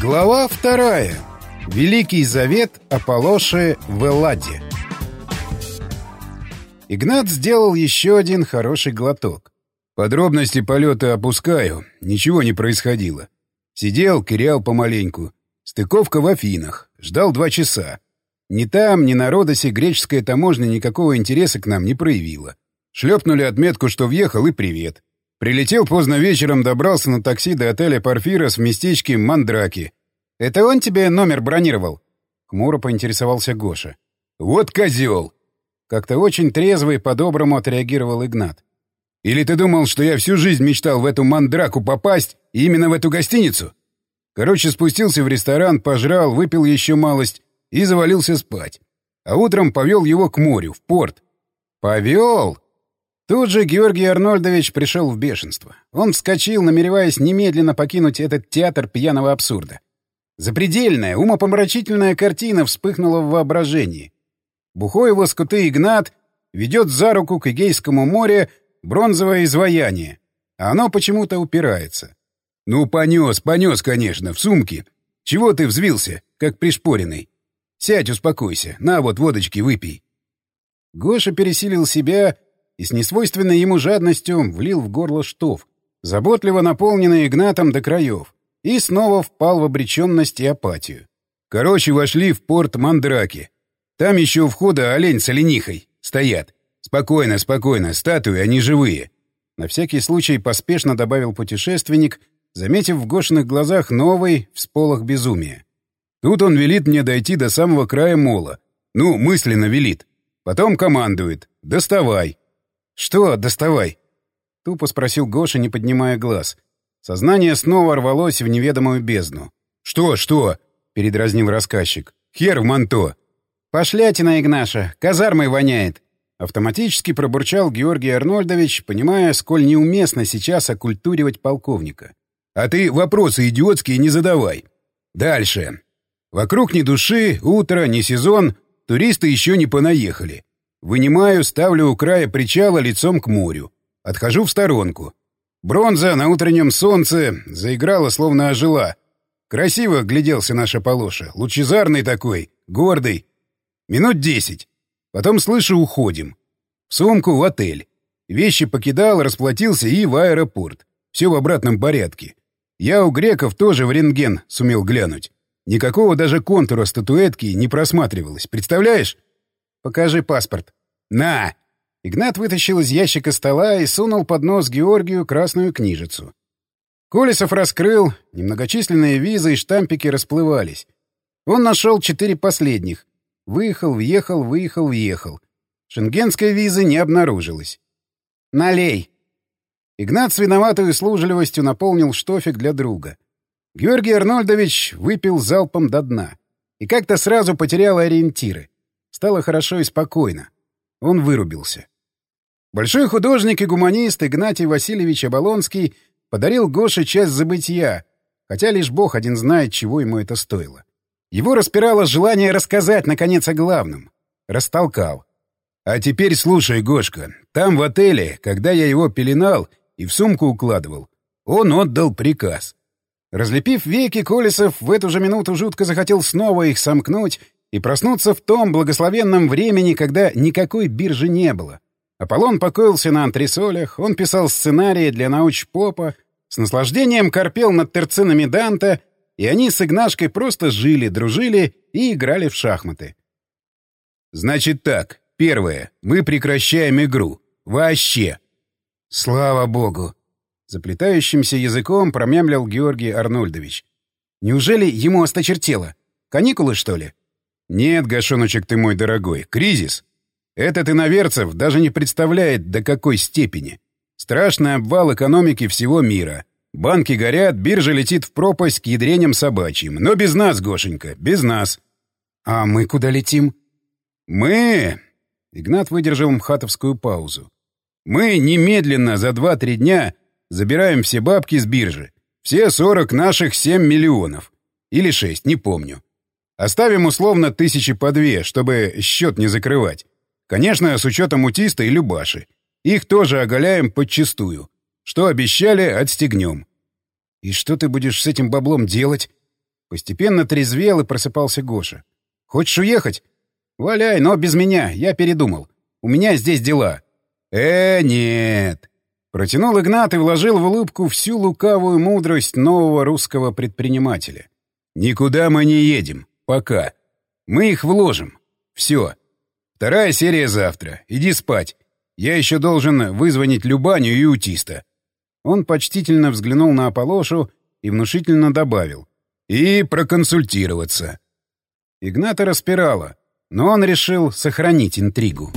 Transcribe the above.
Глава вторая. Великий завет Аполлоши в Элладе. Игнат сделал еще один хороший глоток. Подробности полета опускаю. Ничего не происходило. Сидел, кирял помаленьку. Стыковка в Афинах. Ждал два часа. Ни там, ни на Родосе греческая таможня никакого интереса к нам не проявила. Шлепнули отметку, что въехал, и привет. Прилетел поздно вечером, добрался на такси до отеля «Порфирос» в местечке Мандраки. «Это он тебе номер бронировал?» Хмуро поинтересовался Гоша. «Вот козел!» Как-то очень трезво и по-доброму отреагировал Игнат. «Или ты думал, что я всю жизнь мечтал в эту Мандраку попасть и именно в эту гостиницу?» Короче, спустился в ресторан, пожрал, выпил еще малость и завалился спать. А утром повел его к морю, в порт. «Повел!» Тут же Георгий Арнольдович пришел в бешенство. Он вскочил, намереваясь немедленно покинуть этот театр пьяного абсурда. Запредельная, умопомрачительная картина вспыхнула в воображении. Бухой его скуты Игнат ведет за руку к Эгейскому морю бронзовое изваяние, а оно почему-то упирается. «Ну, понес, понес, конечно, в сумке. Чего ты взвился, как пришпоренный? Сядь, успокойся. На, вот водочки выпей». Гоша пересилил себя и с несвойственной ему жадностью влил в горло штоф, заботливо наполненный Игнатом до краев, и снова впал в обреченность и апатию. Короче, вошли в порт Мандраки. Там еще у входа олень с оленихой стоят. Спокойно, спокойно, статуи, они живые. На всякий случай поспешно добавил путешественник, заметив в Гошиных глазах новый всполох безумия. Тут он велит мне дойти до самого края мола. Ну, мысленно велит. Потом командует. «Доставай». «Что «доставай»?» — тупо спросил Гоша, не поднимая глаз. Сознание снова рвалось в неведомую бездну. «Что, что?» — передразнил рассказчик. «Хер в манто!» «Пошлятина, Игнаша! Казармой воняет!» Автоматически пробурчал Георгий Арнольдович, понимая, сколь неуместно сейчас оккультуривать полковника. «А ты вопросы идиотские не задавай. Дальше. Вокруг ни души, утро, ни сезон, туристы еще не понаехали. Вынимаю, ставлю у края причала лицом к морю. Отхожу в сторонку. Бронза на утреннем солнце заиграла, словно ожила. Красиво гляделся наш Аполлоша. Лучезарный такой, гордый. Минут десять. Потом слышу, уходим. В сумку в отель. Вещи покидал, расплатился и в аэропорт. Все в обратном порядке. Я у греков тоже в рентген сумел глянуть. Никакого даже контура статуэтки не просматривалось. Представляешь? Покажи паспорт. На! Игнат вытащил из ящика стола и сунул под нос Георгию красную книжицу. Колесов раскрыл, немногочисленные визы и штампики расплывались. Он нашел четыре последних. Выехал, въехал, выехал, въехал. Шенгенской визы не обнаружилось. «Налей!» Игнат с виноватой услужливостью наполнил штофик для друга. Георгий Арнольдович выпил залпом до дна. И как-то сразу потерял ориентиры. Стало хорошо и спокойно. Он вырубился. Большой художник и гуманист Игнатий Васильевич Оболонский подарил Гоше часть забытия, хотя лишь бог один знает, чего ему это стоило. Его распирало желание рассказать, наконец, о главном. Растолкал. «А теперь слушай, Гошка, там в отеле, когда я его пеленал и в сумку укладывал, он отдал приказ». Разлепив веки, Колесов в эту же минуту жутко захотел снова их сомкнуть и проснуться в том благословенном времени, когда никакой биржи не было. Аполлон покоился на антресолях, он писал сценарии для научпопа, с наслаждением корпел над терцинами Данта, и они с Игнашкой просто жили, дружили и играли в шахматы. «Значит так. Первое. Мы прекращаем игру. Вообще!» «Слава богу!» Заплетающимся языком промямлил Георгий Арнольдович. «Неужели ему осточертело? Каникулы, что ли?» «Нет, Гашоночек ты мой дорогой, кризис. Этот иноверцев даже не представляет, до какой степени. Страшный обвал экономики всего мира. Банки горят, биржа летит в пропасть к ядреням собачьим. Но без нас, Гошенька, без нас». «А мы куда летим?» «Мы...» Игнат выдержал мхатовскую паузу. «Мы немедленно за два-три дня забираем все бабки с биржи. Все сорок наших семь миллионов. Или шесть, не помню. Оставим условно тысячи по две, чтобы счет не закрывать. Конечно, с учетом утиста и любаши. Их тоже оголяем подчистую. Что обещали, отстегнем. И что ты будешь с этим баблом делать? Постепенно трезвел и просыпался Гоша. «Хочешь уехать?» «Валяй, но без меня. Я передумал. У меня здесь дела». «Э, нет». Протянул Игнат и вложил в улыбку всю лукавую мудрость нового русского предпринимателя. «Никуда мы не едем. Пока. Мы их вложим. Все. Вторая серия завтра. Иди спать. Я еще должен вызвонить Любаню и Утиста». Он почтительно взглянул на Аполошу и внушительно добавил. «И проконсультироваться». Игната распирала, но он решил сохранить интригу.